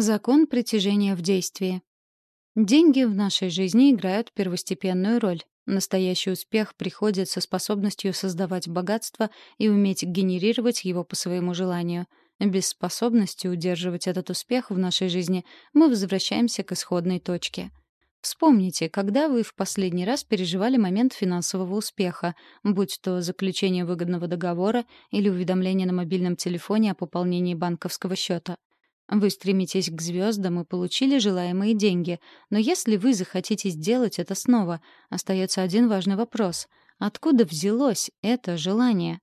Закон притяжения в действии. Деньги в нашей жизни играют первостепенную роль. Настоящий успех приходит со способностью создавать богатство и уметь генерировать его по своему желанию. Без способности удерживать этот успех в нашей жизни мы возвращаемся к исходной точке. Вспомните, когда вы в последний раз переживали момент финансового успеха, будь то заключение выгодного договора или уведомление на мобильном телефоне о пополнении банковского счета. Вы стремитесь к звездам и получили желаемые деньги, но если вы захотите сделать это снова, остается один важный вопрос. Откуда взялось это желание?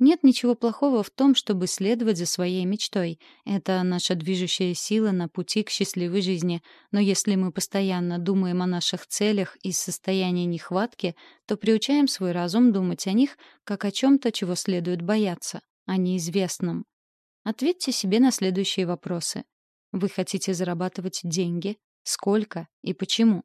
Нет ничего плохого в том, чтобы следовать за своей мечтой. Это наша движущая сила на пути к счастливой жизни. Но если мы постоянно думаем о наших целях из состояния нехватки, то приучаем свой разум думать о них как о чем-то, чего следует бояться, о неизвестном. Ответьте себе на следующие вопросы. Вы хотите зарабатывать деньги? Сколько и почему?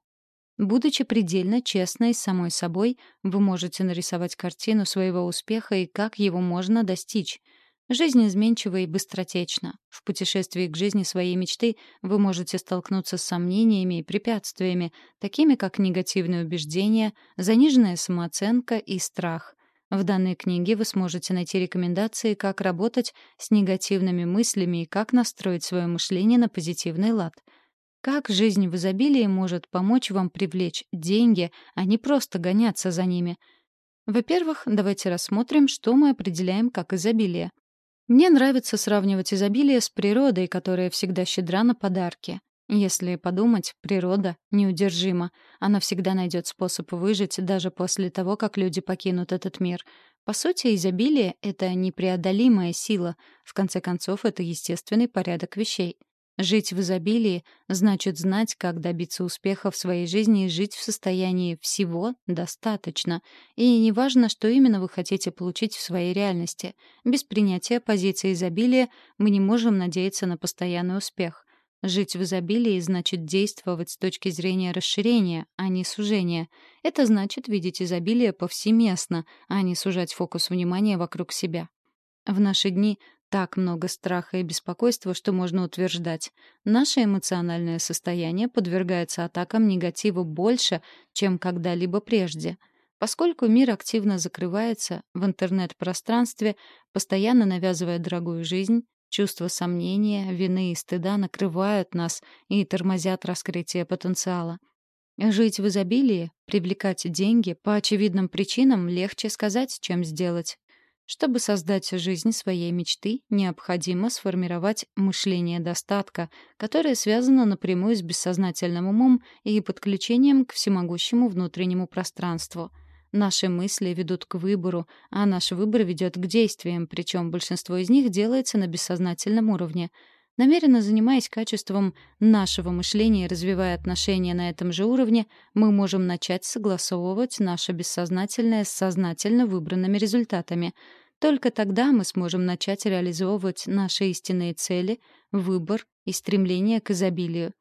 Будучи предельно честной с самой собой, вы можете нарисовать картину своего успеха и как его можно достичь. Жизнь изменчива и быстротечна. В путешествии к жизни своей мечты вы можете столкнуться с сомнениями и препятствиями, такими как негативные убеждения, заниженная самооценка и страх. В данной книге вы сможете найти рекомендации, как работать с негативными мыслями и как настроить свое мышление на позитивный лад. Как жизнь в изобилии может помочь вам привлечь деньги, а не просто гоняться за ними? Во-первых, давайте рассмотрим, что мы определяем как изобилие. Мне нравится сравнивать изобилие с природой, которая всегда щедра на подарки. Если подумать, природа неудержима. Она всегда найдет способ выжить даже после того, как люди покинут этот мир. По сути, изобилие — это непреодолимая сила. В конце концов, это естественный порядок вещей. Жить в изобилии значит знать, как добиться успеха в своей жизни и жить в состоянии всего достаточно. И неважно, что именно вы хотите получить в своей реальности. Без принятия позиции изобилия мы не можем надеяться на постоянный успех. Жить в изобилии значит действовать с точки зрения расширения, а не сужения. Это значит видеть изобилие повсеместно, а не сужать фокус внимания вокруг себя. В наши дни так много страха и беспокойства, что можно утверждать. Наше эмоциональное состояние подвергается атакам негатива больше, чем когда-либо прежде. Поскольку мир активно закрывается в интернет-пространстве, постоянно навязывая дорогую жизнь, Чувство сомнения, вины и стыда накрывают нас и тормозят раскрытие потенциала. Жить в изобилии, привлекать деньги по очевидным причинам легче сказать, чем сделать. Чтобы создать жизнь своей мечты, необходимо сформировать мышление достатка, которое связано напрямую с бессознательным умом и подключением к всемогущему внутреннему пространству — Наши мысли ведут к выбору, а наш выбор ведет к действиям, причем большинство из них делается на бессознательном уровне. Намеренно занимаясь качеством нашего мышления и развивая отношения на этом же уровне, мы можем начать согласовывать наше бессознательное с сознательно выбранными результатами. Только тогда мы сможем начать реализовывать наши истинные цели, выбор и стремление к изобилию.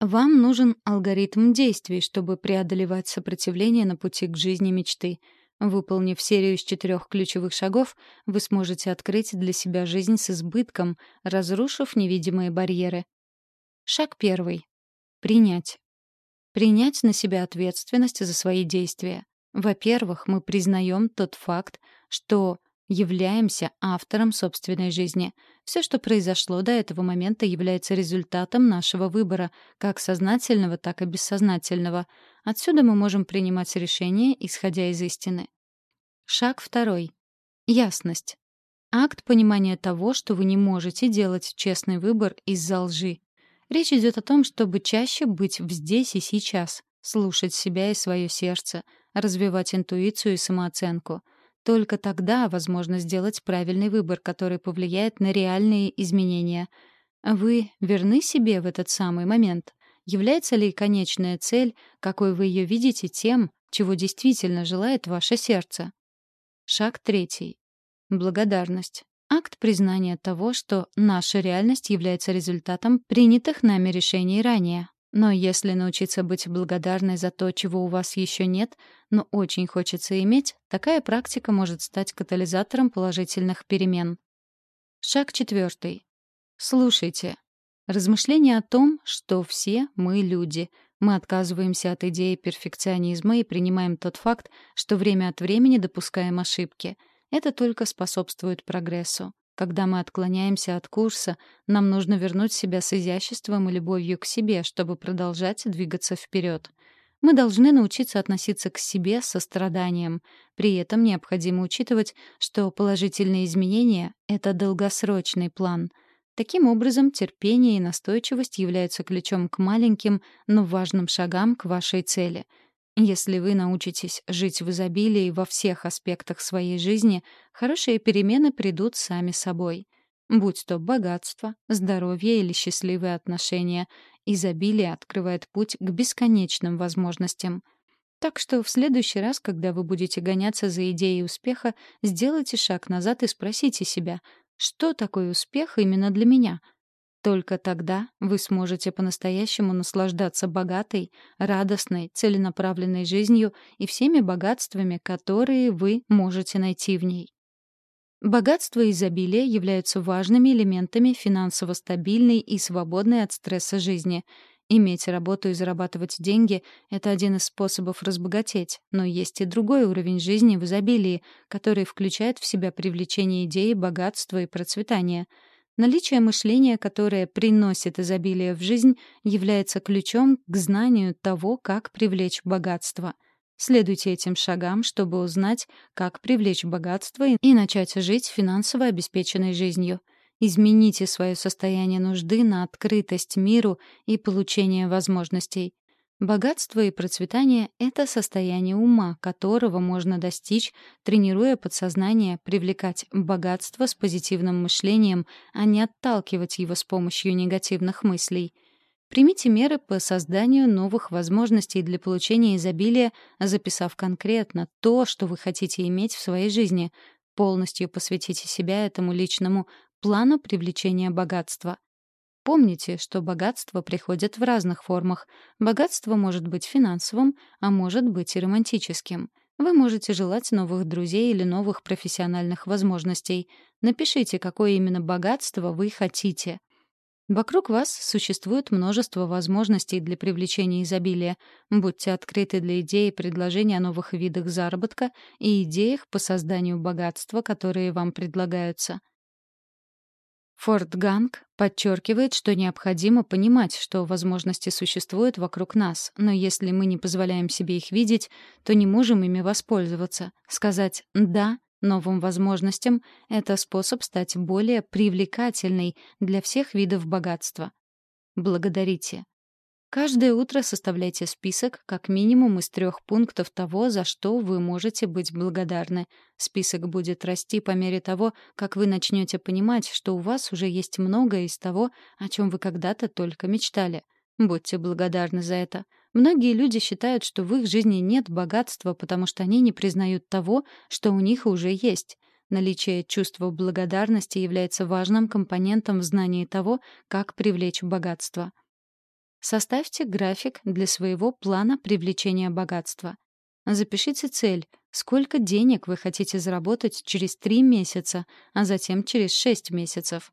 Вам нужен алгоритм действий, чтобы преодолевать сопротивление на пути к жизни мечты. Выполнив серию из четырех ключевых шагов, вы сможете открыть для себя жизнь с избытком, разрушив невидимые барьеры. Шаг первый. Принять. Принять на себя ответственность за свои действия. Во-первых, мы признаем тот факт, что являемся автором собственной жизни. Все, что произошло до этого момента, является результатом нашего выбора, как сознательного, так и бессознательного. Отсюда мы можем принимать решения, исходя из истины. Шаг второй. Ясность. Акт понимания того, что вы не можете делать честный выбор из-за лжи. Речь идет о том, чтобы чаще быть в здесь и сейчас, слушать себя и свое сердце, развивать интуицию и самооценку — только тогда возможно сделать правильный выбор, который повлияет на реальные изменения. Вы верны себе в этот самый момент? Является ли конечная цель, какой вы ее видите, тем, чего действительно желает ваше сердце? Шаг третий. Благодарность. Акт признания того, что наша реальность является результатом принятых нами решений ранее. Но если научиться быть благодарной за то, чего у вас еще нет, но очень хочется иметь, такая практика может стать катализатором положительных перемен. Шаг четвертый. Слушайте. Размышление о том, что все мы люди. Мы отказываемся от идеи перфекционизма и принимаем тот факт, что время от времени допускаем ошибки. Это только способствует прогрессу. Когда мы отклоняемся от курса, нам нужно вернуть себя с изяществом и любовью к себе, чтобы продолжать двигаться вперед. Мы должны научиться относиться к себе со страданием. При этом необходимо учитывать, что положительные изменения — это долгосрочный план. Таким образом, терпение и настойчивость являются ключом к маленьким, но важным шагам к вашей цели. Если вы научитесь жить в изобилии во всех аспектах своей жизни, хорошие перемены придут сами собой. Будь то богатство, здоровье или счастливые отношения, изобилие открывает путь к бесконечным возможностям. Так что в следующий раз, когда вы будете гоняться за идеей успеха, сделайте шаг назад и спросите себя, что такое успех именно для меня — только тогда вы сможете по-настоящему наслаждаться богатой, радостной, целенаправленной жизнью и всеми богатствами, которые вы можете найти в ней. Богатство и изобилие являются важными элементами финансово стабильной и свободной от стресса жизни. Иметь работу и зарабатывать деньги — это один из способов разбогатеть, но есть и другой уровень жизни в изобилии, который включает в себя привлечение идеи богатства и процветания — Наличие мышления, которое приносит изобилие в жизнь, является ключом к знанию того, как привлечь богатство. Следуйте этим шагам, чтобы узнать, как привлечь богатство и начать жить финансово обеспеченной жизнью. Измените свое состояние нужды на открытость миру и получение возможностей. Богатство и процветание — это состояние ума, которого можно достичь, тренируя подсознание привлекать богатство с позитивным мышлением, а не отталкивать его с помощью негативных мыслей. Примите меры по созданию новых возможностей для получения изобилия, записав конкретно то, что вы хотите иметь в своей жизни. Полностью посвятите себя этому личному плану привлечения богатства. Помните, что богатство приходит в разных формах. Богатство может быть финансовым, а может быть и романтическим. Вы можете желать новых друзей или новых профессиональных возможностей. Напишите, какое именно богатство вы хотите. Вокруг вас существует множество возможностей для привлечения изобилия. Будьте открыты для идей и предложений о новых видах заработка и идеях по созданию богатства, которые вам предлагаются. Форт Ганг подчеркивает, что необходимо понимать, что возможности существуют вокруг нас, но если мы не позволяем себе их видеть, то не можем ими воспользоваться. Сказать «да» новым возможностям — это способ стать более привлекательной для всех видов богатства. Благодарите. Каждое утро составляйте список как минимум из трех пунктов того, за что вы можете быть благодарны. Список будет расти по мере того, как вы начнете понимать, что у вас уже есть многое из того, о чем вы когда-то только мечтали. Будьте благодарны за это. Многие люди считают, что в их жизни нет богатства, потому что они не признают того, что у них уже есть. Наличие чувства благодарности является важным компонентом в знании того, как привлечь богатство. Составьте график для своего плана привлечения богатства. Запишите цель, сколько денег вы хотите заработать через 3 месяца, а затем через 6 месяцев.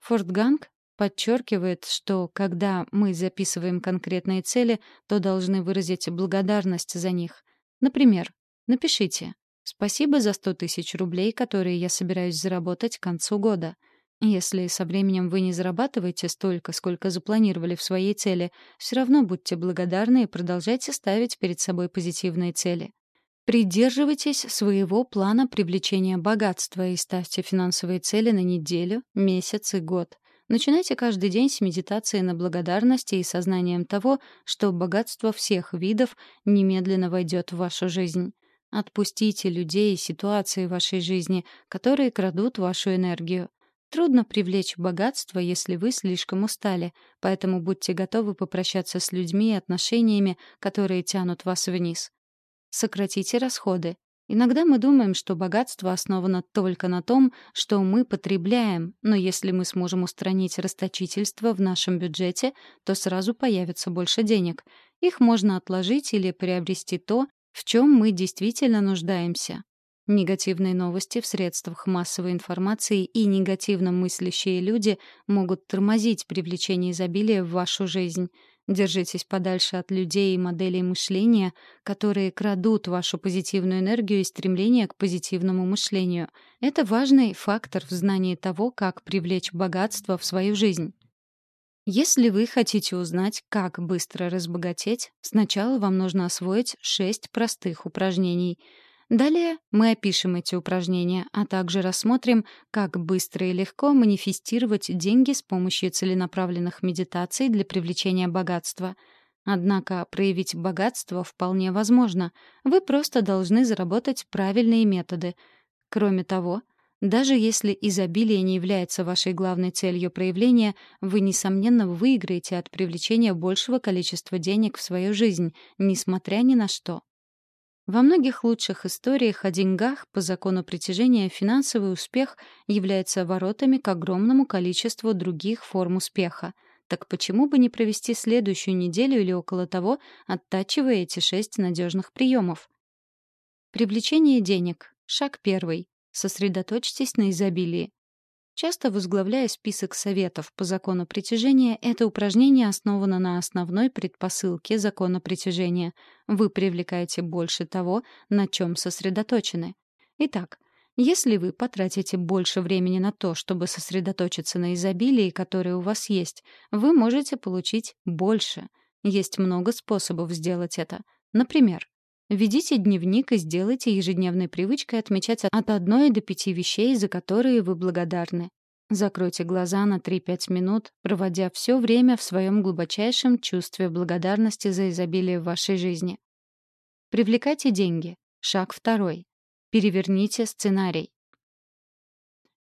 Форт Ганг подчеркивает, что когда мы записываем конкретные цели, то должны выразить благодарность за них. Например, напишите «Спасибо за 100 тысяч рублей, которые я собираюсь заработать к концу года». Если со временем вы не зарабатываете столько, сколько запланировали в своей цели, все равно будьте благодарны и продолжайте ставить перед собой позитивные цели. Придерживайтесь своего плана привлечения богатства и ставьте финансовые цели на неделю, месяц и год. Начинайте каждый день с медитации на благодарности и сознанием того, что богатство всех видов немедленно войдет в вашу жизнь. Отпустите людей и ситуации в вашей жизни, которые крадут вашу энергию. Трудно привлечь богатство, если вы слишком устали, поэтому будьте готовы попрощаться с людьми и отношениями, которые тянут вас вниз. Сократите расходы. Иногда мы думаем, что богатство основано только на том, что мы потребляем, но если мы сможем устранить расточительство в нашем бюджете, то сразу появится больше денег. Их можно отложить или приобрести то, в чем мы действительно нуждаемся. Негативные новости в средствах массовой информации и негативно мыслящие люди могут тормозить привлечение изобилия в вашу жизнь. Держитесь подальше от людей и моделей мышления, которые крадут вашу позитивную энергию и стремление к позитивному мышлению. Это важный фактор в знании того, как привлечь богатство в свою жизнь. Если вы хотите узнать, как быстро разбогатеть, сначала вам нужно освоить шесть простых упражнений — Далее мы опишем эти упражнения, а также рассмотрим, как быстро и легко манифестировать деньги с помощью целенаправленных медитаций для привлечения богатства. Однако проявить богатство вполне возможно. Вы просто должны заработать правильные методы. Кроме того, даже если изобилие не является вашей главной целью проявления, вы, несомненно, выиграете от привлечения большего количества денег в свою жизнь, несмотря ни на что. Во многих лучших историях о деньгах по закону притяжения финансовый успех является воротами к огромному количеству других форм успеха. Так почему бы не провести следующую неделю или около того, оттачивая эти шесть надежных приемов? Привлечение денег. Шаг первый. Сосредоточьтесь на изобилии. Часто возглавляя список советов по закону притяжения, это упражнение основано на основной предпосылке закона притяжения. Вы привлекаете больше того, на чем сосредоточены. Итак, если вы потратите больше времени на то, чтобы сосредоточиться на изобилии, которое у вас есть, вы можете получить больше. Есть много способов сделать это. Например, Ведите дневник и сделайте ежедневной привычкой отмечать от одной до пяти вещей, за которые вы благодарны. Закройте глаза на 3-5 минут, проводя все время в своем глубочайшем чувстве благодарности за изобилие в вашей жизни. Привлекайте деньги. Шаг второй. Переверните сценарий.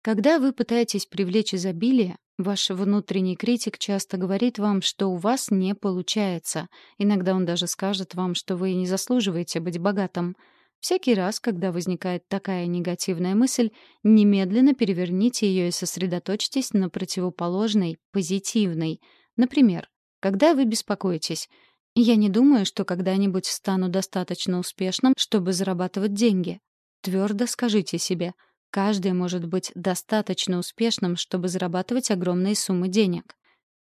Когда вы пытаетесь привлечь изобилие, Ваш внутренний критик часто говорит вам, что у вас не получается. Иногда он даже скажет вам, что вы не заслуживаете быть богатым. Всякий раз, когда возникает такая негативная мысль, немедленно переверните ее и сосредоточьтесь на противоположной, позитивной. Например, когда вы беспокоитесь «Я не думаю, что когда-нибудь стану достаточно успешным, чтобы зарабатывать деньги». Твердо скажите себе — Каждый может быть достаточно успешным, чтобы зарабатывать огромные суммы денег.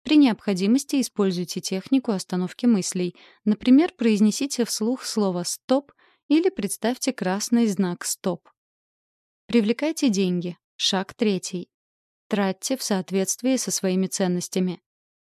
При необходимости используйте технику остановки мыслей. Например, произнесите вслух слово «стоп» или представьте красный знак «стоп». Привлекайте деньги. Шаг третий. Тратьте в соответствии со своими ценностями.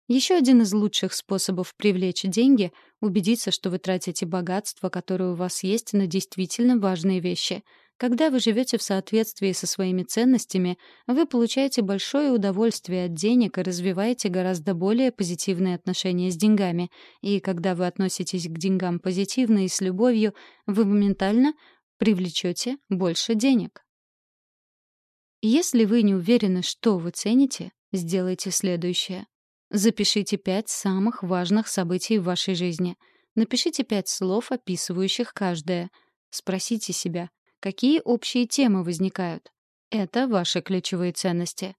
Еще один из лучших способов привлечь деньги — убедиться, что вы тратите богатство, которое у вас есть, на действительно важные вещи — когда вы живете в соответствии со своими ценностями, вы получаете большое удовольствие от денег и развиваете гораздо более позитивные отношения с деньгами. И когда вы относитесь к деньгам позитивно и с любовью, вы моментально привлечете больше денег. Если вы не уверены, что вы цените, сделайте следующее. Запишите пять самых важных событий в вашей жизни. Напишите пять слов, описывающих каждое. Спросите себя, Какие общие темы возникают? Это ваши ключевые ценности.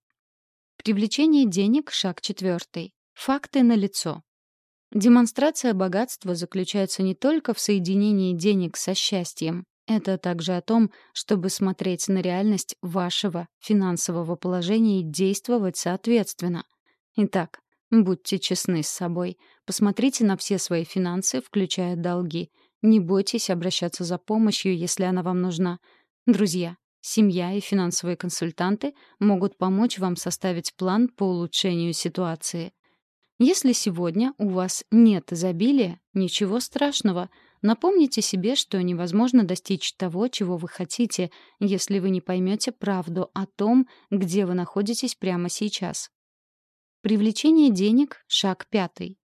Привлечение денег — шаг четвертый. Факты на лицо. Демонстрация богатства заключается не только в соединении денег со счастьем. Это также о том, чтобы смотреть на реальность вашего финансового положения и действовать соответственно. Итак, будьте честны с собой. Посмотрите на все свои финансы, включая долги — не бойтесь обращаться за помощью, если она вам нужна. Друзья, семья и финансовые консультанты могут помочь вам составить план по улучшению ситуации. Если сегодня у вас нет изобилия, ничего страшного. Напомните себе, что невозможно достичь того, чего вы хотите, если вы не поймете правду о том, где вы находитесь прямо сейчас. Привлечение денег — шаг пятый.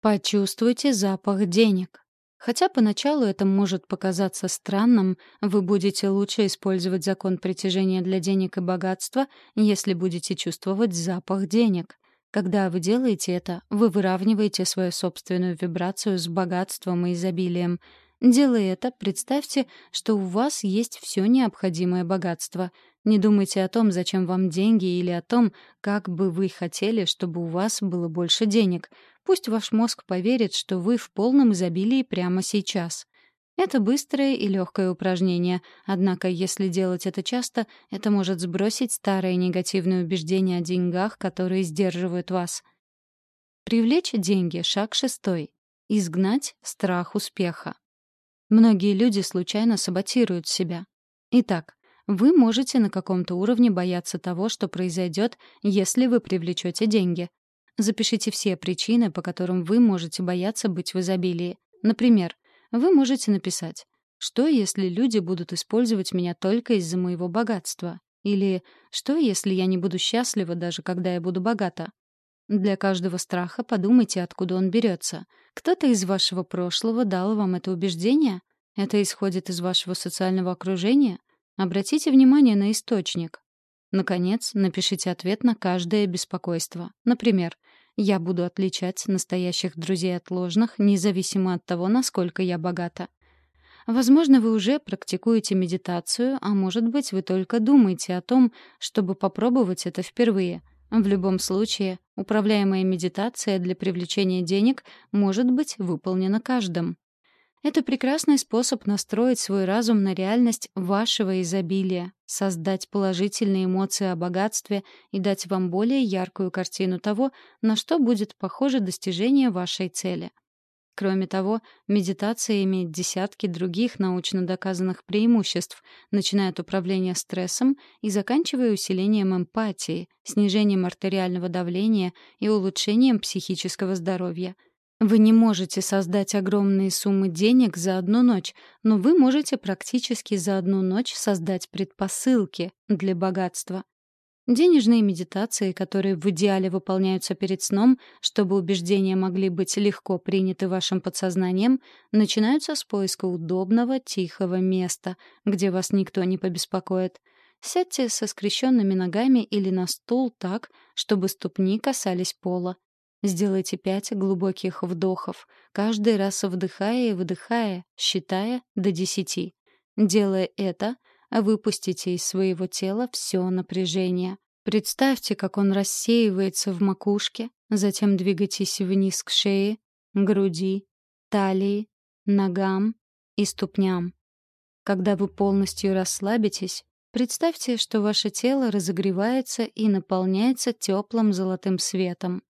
Почувствуйте запах денег. Хотя поначалу это может показаться странным, вы будете лучше использовать закон притяжения для денег и богатства, если будете чувствовать запах денег. Когда вы делаете это, вы выравниваете свою собственную вибрацию с богатством и изобилием. Делая это, представьте, что у вас есть все необходимое богатство. Не думайте о том, зачем вам деньги, или о том, как бы вы хотели, чтобы у вас было больше денег. Пусть ваш мозг поверит, что вы в полном изобилии прямо сейчас. Это быстрое и легкое упражнение, однако если делать это часто, это может сбросить старые негативные убеждения о деньгах, которые сдерживают вас. Привлечь деньги — шаг шестой. Изгнать страх успеха. Многие люди случайно саботируют себя. Итак, вы можете на каком-то уровне бояться того, что произойдет, если вы привлечете деньги. Запишите все причины, по которым вы можете бояться быть в изобилии. Например, вы можете написать «Что, если люди будут использовать меня только из-за моего богатства?» Или «Что, если я не буду счастлива, даже когда я буду богата?» Для каждого страха подумайте, откуда он берется. Кто-то из вашего прошлого дал вам это убеждение? Это исходит из вашего социального окружения? Обратите внимание на источник. Наконец, напишите ответ на каждое беспокойство. Например, «Я буду отличать настоящих друзей от ложных, независимо от того, насколько я богата». Возможно, вы уже практикуете медитацию, а может быть, вы только думаете о том, чтобы попробовать это впервые. В любом случае, управляемая медитация для привлечения денег может быть выполнена каждым. Это прекрасный способ настроить свой разум на реальность вашего изобилия, создать положительные эмоции о богатстве и дать вам более яркую картину того, на что будет похоже достижение вашей цели. Кроме того, медитация имеет десятки других научно доказанных преимуществ, начиная от управления стрессом и заканчивая усилением эмпатии, снижением артериального давления и улучшением психического здоровья — вы не можете создать огромные суммы денег за одну ночь, но вы можете практически за одну ночь создать предпосылки для богатства. Денежные медитации, которые в идеале выполняются перед сном, чтобы убеждения могли быть легко приняты вашим подсознанием, начинаются с поиска удобного, тихого места, где вас никто не побеспокоит. Сядьте со скрещенными ногами или на стул так, чтобы ступни касались пола. Сделайте пять глубоких вдохов, каждый раз вдыхая и выдыхая, считая до десяти. Делая это, выпустите из своего тела все напряжение. Представьте, как он рассеивается в макушке, затем двигайтесь вниз к шее, груди, талии, ногам и ступням. Когда вы полностью расслабитесь, представьте, что ваше тело разогревается и наполняется теплым золотым светом.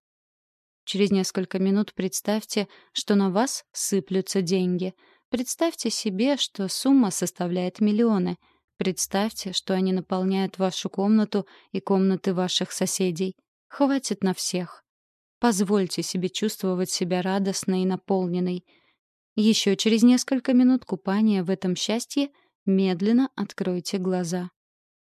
Через несколько минут представьте, что на вас сыплются деньги. Представьте себе, что сумма составляет миллионы. Представьте, что они наполняют вашу комнату и комнаты ваших соседей. Хватит на всех. Позвольте себе чувствовать себя радостной и наполненной. Еще через несколько минут купания в этом счастье медленно откройте глаза.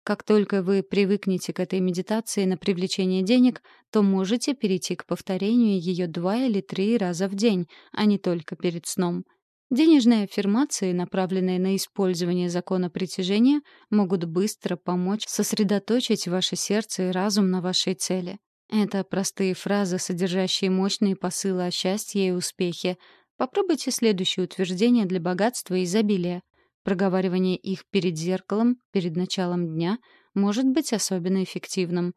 Как только вы привыкнете к этой медитации на привлечение денег, то можете перейти к повторению ее два или три раза в день, а не только перед сном. Денежные аффирмации, направленные на использование закона притяжения, могут быстро помочь сосредоточить ваше сердце и разум на вашей цели. Это простые фразы, содержащие мощные посылы о счастье и успехе. Попробуйте следующее утверждение для богатства и изобилия. Проговаривание их перед зеркалом, перед началом дня, может быть особенно эффективным.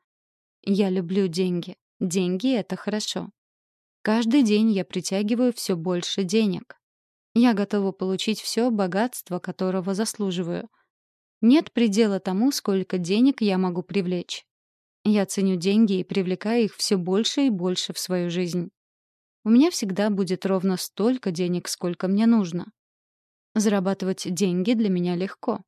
Я люблю деньги. Деньги — это хорошо. Каждый день я притягиваю все больше денег. Я готова получить все богатство, которого заслуживаю. Нет предела тому, сколько денег я могу привлечь. Я ценю деньги и привлекаю их все больше и больше в свою жизнь. У меня всегда будет ровно столько денег, сколько мне нужно. Зарабатывать деньги для меня легко.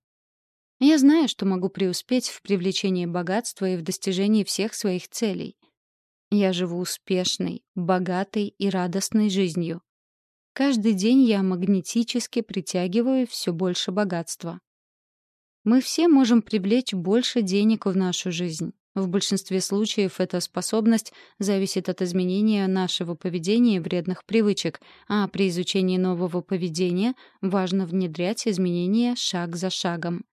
Я знаю, что могу преуспеть в привлечении богатства и в достижении всех своих целей. Я живу успешной, богатой и радостной жизнью. Каждый день я магнетически притягиваю все больше богатства. Мы все можем привлечь больше денег в нашу жизнь. В большинстве случаев эта способность зависит от изменения нашего поведения и вредных привычек, а при изучении нового поведения важно внедрять изменения шаг за шагом.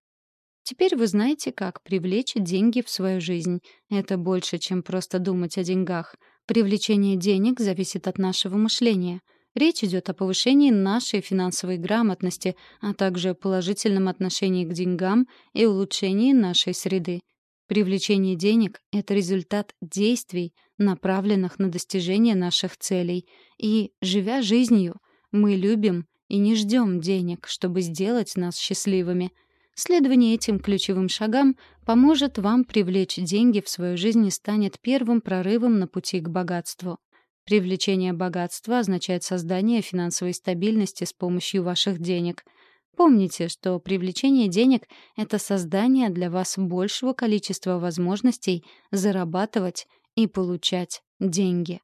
Теперь вы знаете, как привлечь деньги в свою жизнь. Это больше, чем просто думать о деньгах. Привлечение денег зависит от нашего мышления. Речь идет о повышении нашей финансовой грамотности, а также положительном отношении к деньгам и улучшении нашей среды. Привлечение денег — это результат действий, направленных на достижение наших целей. И, живя жизнью, мы любим и не ждем денег, чтобы сделать нас счастливыми. Следование этим ключевым шагам поможет вам привлечь деньги в свою жизнь и станет первым прорывом на пути к богатству. Привлечение богатства означает создание финансовой стабильности с помощью ваших денег. Помните, что привлечение денег — это создание для вас большего количества возможностей зарабатывать и получать деньги.